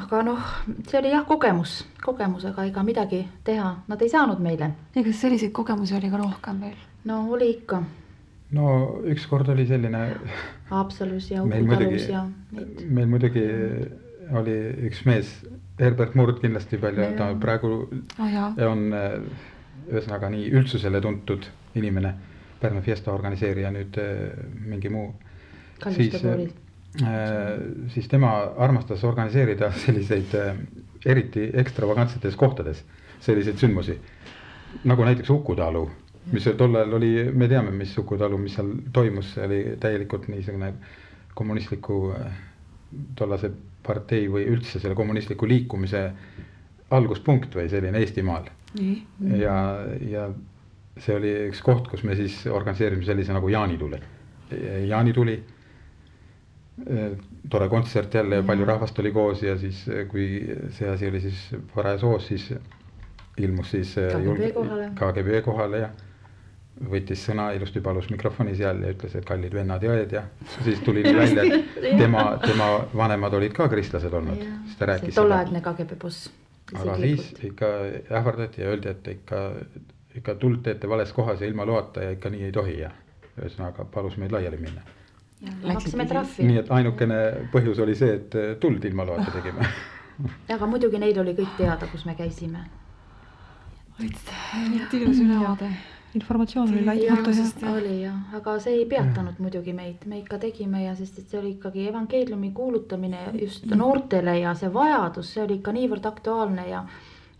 aga noh, see oli jah, kogemus, kogemus, aga ega midagi teha, nad ei saanud meile. ja kas selliseid kogemusi oli ka rohkem veel? no oli ikka no ükskord oli selline, Haapsalus ja meil Uku muidugi talus ja neid, meil muidugi oli üks mees, Herbert Murd kindlasti palju, ta praegu oh on äh, ühesõnaga nii üldsusele tuntud inimene, Pärnu Fiesta organiseerija nüüd äh, mingi muu. Kaljuste koolil. Äh, siis tema armastas organiseerida selliseid äh, eriti ekstravagantsetes kohtades selliseid sündmusi. nagu näiteks Uku talu, mis tol ajal oli, me teame, mis Uku talu, mis seal toimus, see oli täielikult niisugune kommunistliku äh, tollase partei või üldse selle kommunistliku liikumise alguspunkt või selline Eestimaal ja, ja see oli üks koht, kus me siis organiseerisime sellise nagu jaanituli. jaanituli. Tore kontsert jälle ja palju rahvast oli koos ja siis, kui see asi oli siis parajas hoos, siis ilmus siis äh, KGB julge- kohale. KGB kohale ja võttis sõna ilusti palus mikrofoni seal ja ütles, et kallid vennad ja õed ja siis tuli <laughs> välja, et tema, tema vanemad olid ka kristlased olnud, siis ta rääkis tolleaegne KGB boss. aga siis ikka ähvardati ja öeldi, et ikka, ikka tuld teete vales kohas ja ilma loata ja ikka nii ei tohi ja ühesõnaga palus meid laiali minna. Maksime trahvi nii et ainukene põhjus oli see, et tuld ilma loata <laughs> tegime. aga muidugi neil oli kõik teada, kus me käisime. ilus ülevaade. informatsioon oli laitmatu ja, oli jah, aga see ei peatanud muidugi meid, me ikka tegime ja sest et see oli ikkagi evangeeliumi kuulutamine just noortele ja see vajadus, see oli ikka niivõrd aktuaalne ja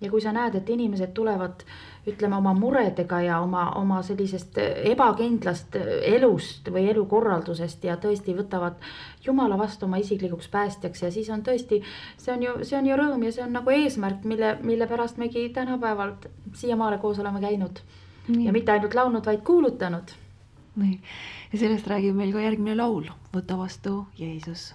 ja kui sa näed, et inimesed tulevad ütleme oma muredega ja oma, oma sellisest ebakindlast elust või elukorraldusest ja tõesti võtavad Jumala vastu oma isiklikuks päästjaks ja siis on tõesti, see on ju, see on ju rõõm ja see on nagu eesmärk, mille, mille pärast megi tänapäeval siiamaale koos oleme käinud. Nii. ja mitte ainult laulnud, vaid kuulutanud. Nii, ja sellest räägib meil ka järgmine laul, Võta vastu Jeesus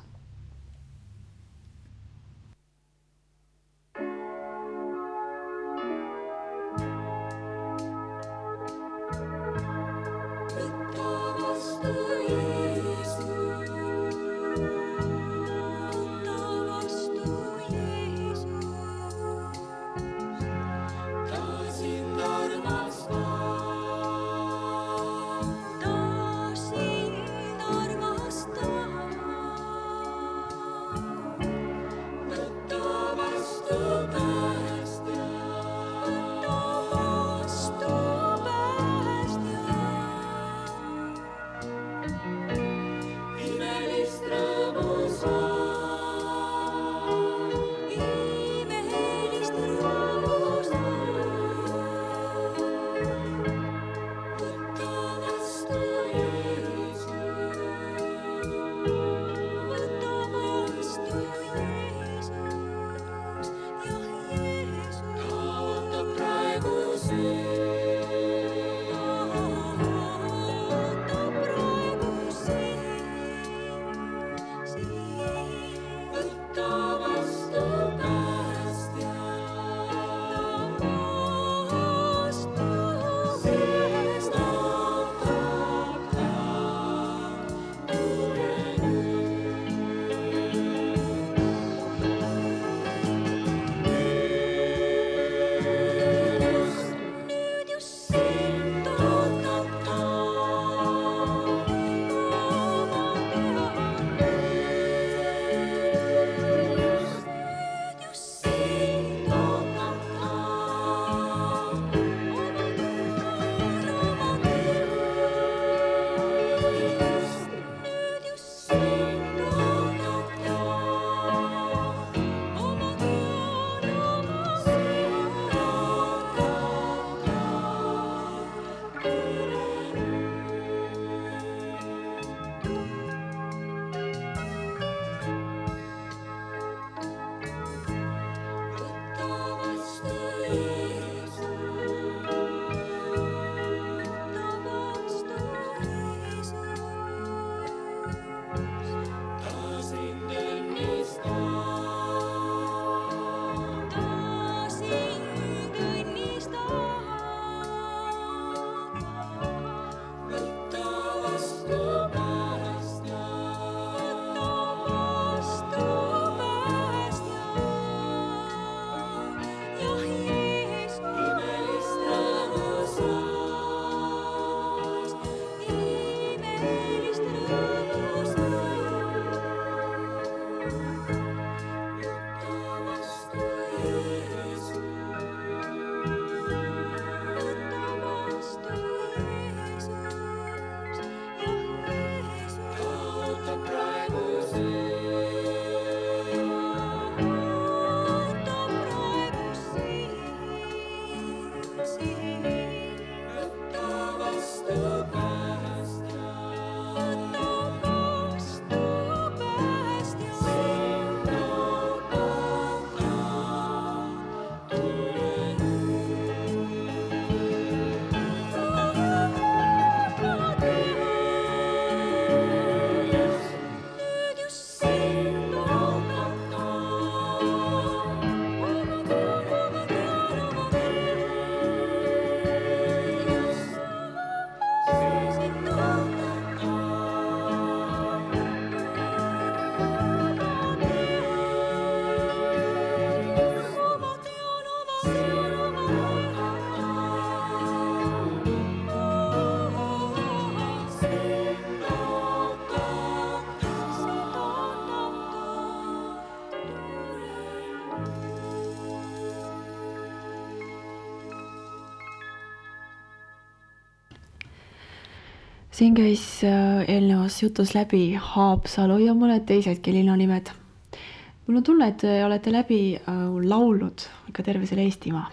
siin käis äh, eelnevas jutus läbi Haapsalu ja mõned teisedki linnanimed. mul on tunne, et te olete läbi äh, laulnud ikka terve selle Eestimaa,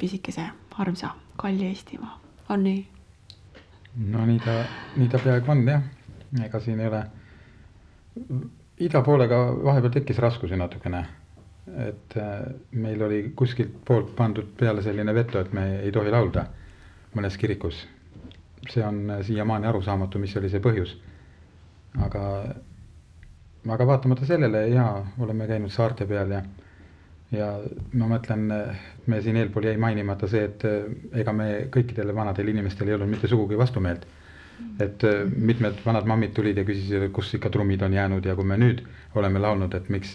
pisikese, armsa, kalli Eestimaa, on nii? no nii ta, nii ta peaaegu on jah, ega siin ei ole. ida poolega vahepeal tekkis raskusi natukene. et äh, meil oli kuskilt poolt pandud peale selline veto, et me ei tohi laulda mõnes kirikus. See on äh, siiamaani arusaamatu, mis oli see põhjus. aga, aga vaatamata sellele ja oleme käinud saarte peal ja ja ma mõtlen, me siin eelpool jäi mainimata see, et ega me kõikidele vanadele inimestele ei olnud mitte sugugi vastumeelt. et mitmed vanad mammid tulid ja küsisid, kus ikka trummid on jäänud ja kui me nüüd oleme laulnud, et miks,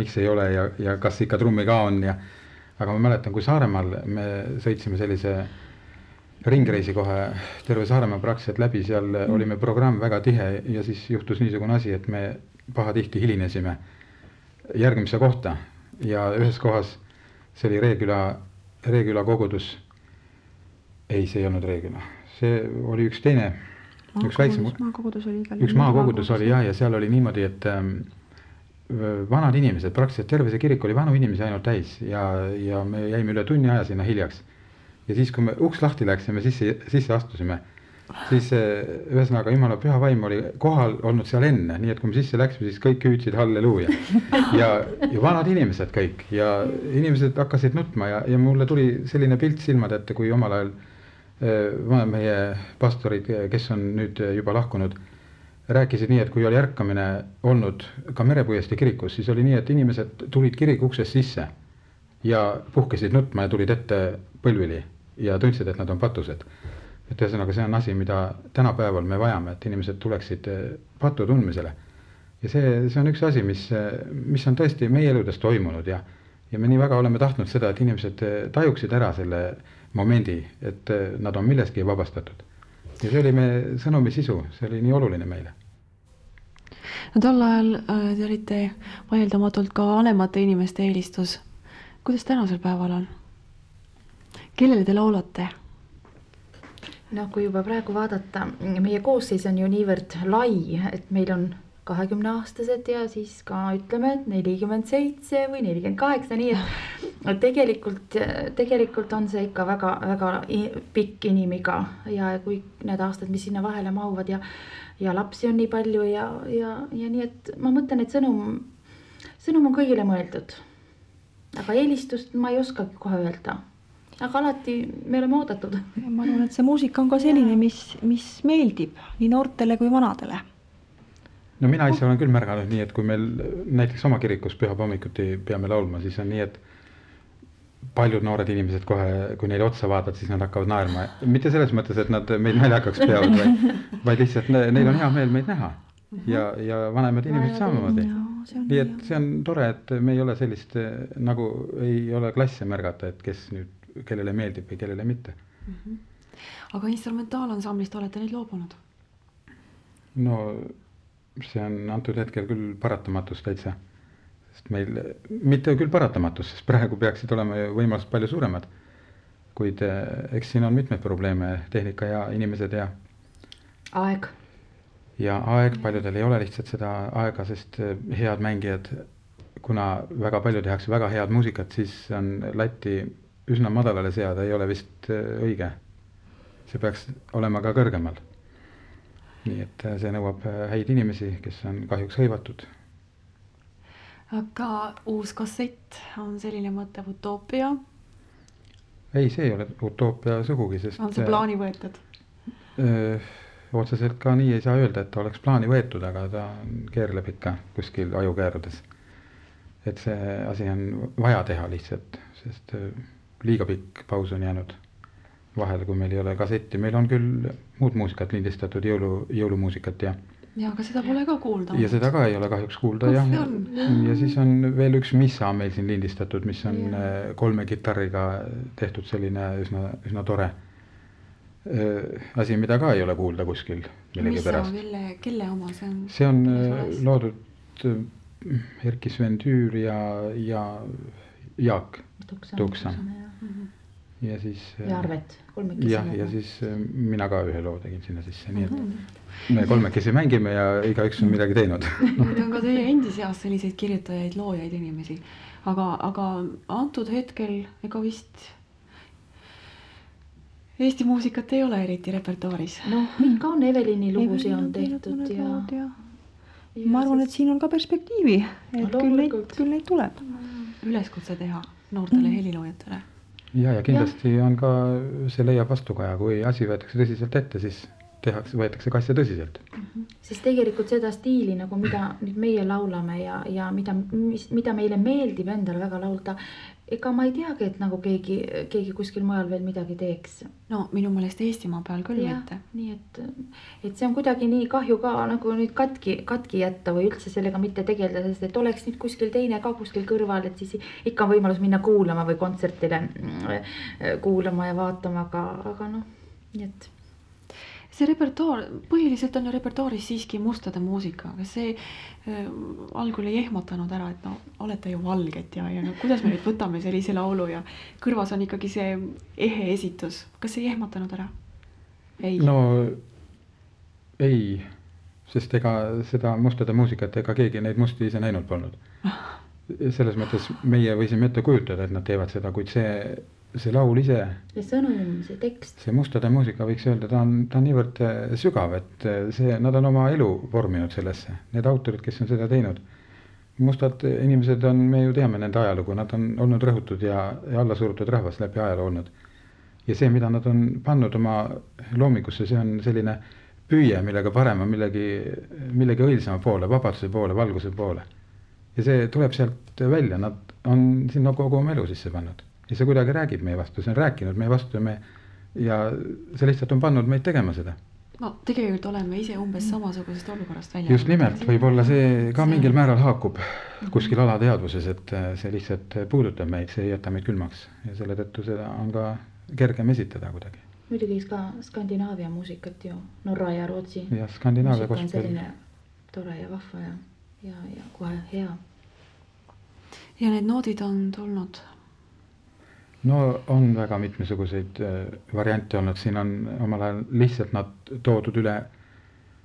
miks ei ole ja, ja kas ikka trummi ka on ja. aga ma mäletan, kui Saaremaal me sõitsime sellise ringreisi kohe terve Saaremaa praktiliselt läbi, seal mm. olime programm väga tihe ja siis juhtus niisugune asi, et me pahatihti hilinesime järgmisse kohta ja ühes kohas, see oli Reeküla, Reeküla kogudus. ei, see ei olnud Reeküla, see oli üks teine, üks väiksem, maakogudus oli igal üks maakogudus oli jah, ja seal oli niimoodi, et ähm, vanad inimesed, praktiliselt terve see kirik oli vanu inimesi ainult täis ja, ja me jäime üle tunni aja sinna hiljaks. Ja siis, kui me uks lahti läks ja me sisse, sisse astusime, siis äh, ühesõnaga jumala püha vaim oli kohal olnud seal enne, nii et kui me sisse läksime, siis kõik hüüdsid halleluuja. ja, ja vanad inimesed kõik. Ja inimesed hakkasid nutma ja, ja mulle tuli selline pilt silmade ette, kui omal ajal äh, meie pastorid, kes on nüüd juba lahkunud, rääkisid nii, et kui oli ärkamine olnud ka Merepuiestee kirikus, siis oli nii, et inimesed tulid kiriku uksest sisse ja puhkesid nutma ja tulid ette põlvili ja tundsid, et nad on patused et ühesõnaga, see on asi, mida tänapäeval me vajame, et inimesed tuleksid eh, patu tundmisele. ja see, see on üks asi, mis, mis on tõesti meie eludes toimunud ja, ja me nii väga oleme tahtnud seda, et inimesed eh, tajuksid ära selle momendi, et eh, nad on millestki vabastatud. ja see oli meie sõnumi sisu, see oli nii oluline meile. no tol ajal te olite vaieldamatult ka vanemate inimeste eelistus. kuidas tänasel päeval on? Kellele te laulate? noh, kui juba praegu vaadata, meie koosseis on ju niivõrd lai, et meil on kahekümneaastased ja siis ka ütleme, et nelikümmend seitse või nelikümmend kaheksa, nii et <laughs> tegelikult, tegelikult on see ikka väga-väga pikk inimiga ja kui need aastad, mis sinna vahele mahuvad ja, ja lapsi on nii palju ja, ja, ja nii, et ma mõtlen, et sõnum, sõnum on kõigile mõeldud. aga eelistust ma ei oskagi kohe öelda aga alati me oleme oodatud. ma arvan, et see muusika on ka selline, mis, mis meeldib nii noortele kui vanadele. no mina ise olen küll märganud nii, et kui meil näiteks oma kirikus pühapäeva hommikuti peame laulma, siis on nii, et paljud noored inimesed kohe, kui neile otsa vaatad, siis nad hakkavad naerma, mitte selles mõttes, et nad meid naljakaks peavad, vaid, vaid lihtsalt ne, neil on hea meel meid näha ja, ja vanemad inimesed samamoodi. nii et see on tore, et me ei ole sellist nagu ei ole klasse märgata, et kes nüüd kellele meeldib või kellele mitte mm. -hmm. aga instrumentaalansamblis te olete nüüd loobunud? no see on antud hetkel küll paratamatus täitsa, sest meil, mitte küll paratamatus, sest praegu peaksid olema võimalused palju suuremad. kuid eh, eks siin on mitmeid probleeme, tehnika ja inimesed ja. aeg. ja aeg, paljudel ei ole lihtsalt seda aega, sest eh, head mängijad, kuna väga palju tehakse väga head muusikat, siis on lati üsna madalale seada ei ole vist äh, õige. see peaks olema ka kõrgemal. nii et äh, see nõuab äh, häid inimesi, kes on kahjuks hõivatud. aga uus kassett on selline mõttev utoopia? ei, see ei ole utoopia sugugi, sest. on see plaani võetud? otseselt ka nii ei saa öelda, et ta oleks plaani võetud, aga ta keerleb ikka kuskil ajukäärudes. et see asi on vaja teha lihtsalt, sest liiga pikk paus on jäänud vahele, kui meil ei ole kassetti, meil on küll muud muusikat lindistatud, jõulu, jõulumuusikat ja. ja aga seda pole ka kuulda. ja seda ka ei ole kahjuks kuulda jah. ja siis on veel üks missa meil siin lindistatud, mis on ja. Äh, kolme kitarriga tehtud selline üsna, üsna tore äh, asi, mida ka ei ole kuulda kuskil millegipärast. kelle, kelle oma see on? see on äh, loodud Erkki Sven Tüür ja, ja Jaak Tuksa, Tuksa.. Ja siis. ja Arvet, kolmekesi. jah, ja siis äh, mina ka ühe loo tegin sinna sisse, nii et me kolmekesi mängime ja igaüks on midagi teinud. <laughs> Neid on ka teie endi seas selliseid kirjutajaid, loojaid inimesi, aga, aga antud hetkel ega vist Eesti muusikat ei ole eriti repertuaaris. noh, ikka on Evelini lugusid on tehtud ja. ja ma arvan, et siin on ka perspektiivi, et No küll neid küll neid tuleb. üleskutse teha noortele heliloojatele. ja, ja kindlasti on ka, see leiab vastukaja, kui asi võetakse tõsiselt ette, siis tehakse, võetakse ka asja tõsiselt. siis tegelikult seda stiili nagu, mida nüüd meie laulame ja, ja mida, mis, mida meile meeldib endale väga laulda. Ega ma ei teagi, et nagu keegi, keegi kuskil mujal veel midagi teeks. no minu meelest Eestimaa peal küll jah mitte., nii et, et see on kuidagi nii kahju ka nagu nüüd katki, katki jätta või üldse sellega mitte tegeleda, sest et oleks nüüd kuskil teine ka kuskil kõrval, et siis ikka on võimalus minna kuulama või kontsertile mm, kuulama ja vaatama, aga, aga noh, nii et see repertuaar, põhiliselt on ju repertuaaris siiski mustade muusika, kas see äh, algul ei ehmatanud ära, et no olete ju valged ja, ja no kuidas me nüüd võtame sellise laulu ja kõrvas on ikkagi see ehe esitus, kas ei ehmatanud ära? no ei, sest ega seda mustade muusikat, ega keegi neid musti ise näinud polnud. <laughs> selles mõttes meie võisime ette kujutada, et nad teevad seda, kuid see, see laul ise, see sõnum, see tekst, see mustade muusika võiks öelda, ta on, ta on niivõrd eh, sügav, et eh, see, nad on oma elu vorminud sellesse, need autorid, kes on seda teinud. mustad inimesed on, me ju teame nende ajalugu, nad on olnud rõhutud ja, ja allasurutud rahvas läbi ajaloo olnud. ja see, mida nad on pannud oma loomingusse, see on selline püüe millega parema, millegi, millegi õilsama poole, vabaduse poole, valguse poole. ja see tuleb sealt välja, nad on sinna kogu oma elu sisse pannud ja see kuidagi räägib meie vastu, see on rääkinud meie vastu ja me ja see lihtsalt on pannud meid tegema seda. no tegelikult oleme ise umbes samasugusest olukorrast välja. just nimelt, võib-olla see ka mingil määral haakub kuskil alateadvuses, et äh, see lihtsalt puudutab meid, see ei jäta meid külmaks ja selle tõttu seda on ka kergem esitada kuidagi. muidugi ka Skandinaavia muusikat ju, Norra ja Rootsi. jah, Skandinaavia selline tore ja vahva ja, ja, ja kohe hea. ja need noodid on tulnud no on väga mitmesuguseid äh, variante olnud, siin on omal ajal lihtsalt nad toodud üle,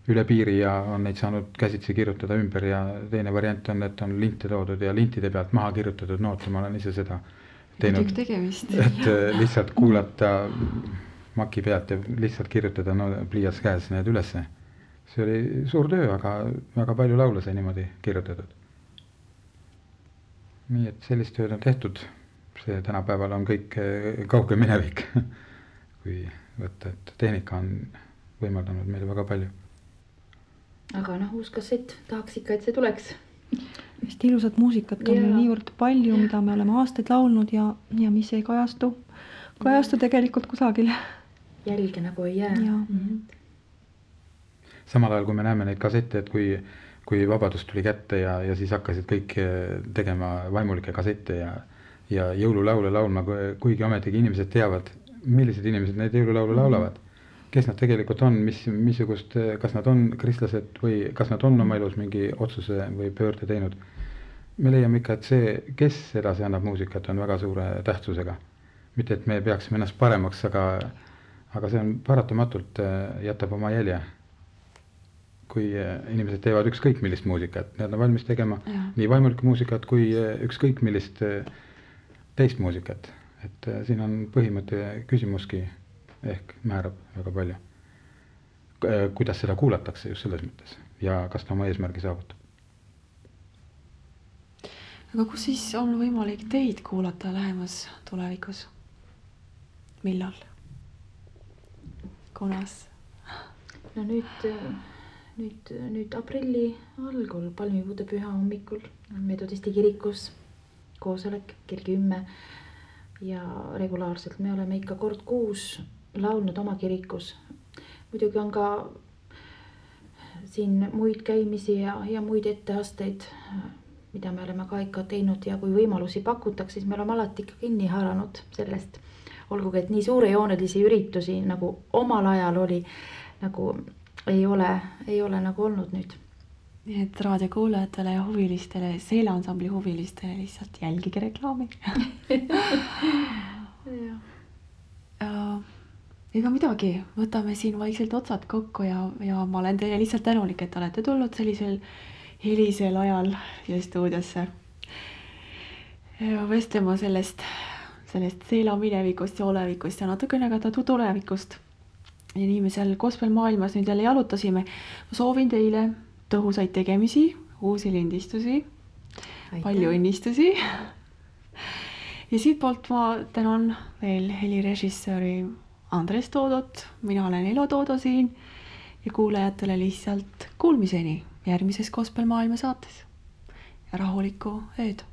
üle piiri ja on neid saanud käsitsi kirjutada ümber ja teine variant on, et on linte toodud ja lintide pealt maha kirjutatud. Noote, ma olen ise seda teinud. Et äh, lihtsalt kuulata maki pealt ja lihtsalt kirjutada no pliiats käes need ülesse. see oli suur töö, aga väga palju laule sai niimoodi kirjutatud. nii et sellist tööd on tehtud, see tänapäeval on kõik äh, kauge minevik, <laughs> kui võtta, et tehnika on võimaldanud meile väga palju. aga noh, uus kassett, tahaks ikka, et see tuleks. hästi ilusat muusikat on meil niivõrd palju, mida me oleme aastaid laulnud ja, ja mis ei kajastu, kajastu tegelikult kusagil. jälge nagu ei jää. Jaa. samal ajal, kui me näeme neid kassette, et kui, kui Vabadus tuli kätte ja, ja siis hakkasid kõik eh, tegema vaimulikke kassette ja, ja jõululaule laulma, kuigi ometigi inimesed teavad, millised inimesed neid jõululaule laulavad. kes nad tegelikult on, mis, missugust, kas nad on kristlased või kas nad on oma elus mingi otsuse või pöörde teinud. me leiame ikka, et see, kes edasi annab muusikat, on väga suure tähtsusega. mitte, et me peaksime ennast paremaks, aga, aga see on paratamatult eh, jätab oma jälje kui eh, inimesed teevad ükskõik millist muusikat, nad on valmis tegema Jah. nii vaimulikku muusikat kui eh, ükskõik millist eh, teist muusikat. et eh, siin on põhimõtte küsimuski ehk määrab väga palju. kuidas seda kuulatakse just selles mõttes ja kas ta oma eesmärgi saavutab. aga kus siis on võimalik teid kuulata lähemas tulevikus? millal? kunas? no nüüd, nüüd, nüüd aprilli algul, palmipuude püha hommikul on metodisti kirikus koosolek kell kümme. ja regulaarselt me oleme ikka kord kuus laulnud oma kirikus. muidugi on ka siin muid käimisi ja, ja muid etteasteid, mida me oleme ka ikka teinud ja kui võimalusi pakutakse, siis me oleme alati ikka kinni haaranud sellest. olgugi, et nii suurejoonelisi üritusi nagu omal ajal oli, nagu ei ole, ei ole nagu olnud nüüd. Nii et raadiokuulajatele ja huvilistele, Seela ansambli huvilistele lihtsalt jälgige reklaami. <laughs> ega midagi, võtame siin vaikselt otsad kokku ja, ja ma olen teile lihtsalt tänulik, et olete tulnud sellisel hilisel ajal siia stuudiosse. ja vestlema sellest, sellest Seela minevikust ja olevikust ja natukene ka tulevikust. ja nii me seal gospelmaailmas nüüd jälle jalutasime. ma soovin teile tõhusaid tegemisi, uusi lindistusi, palju õnnistusi. ja siitpoolt ma tänan veel helirežissööri Andres Toodot, mina olen Elo Toodo siin ja kuulajatele lihtsalt kuulmiseni järgmises Gospel maailma saates ja rahulikku ööd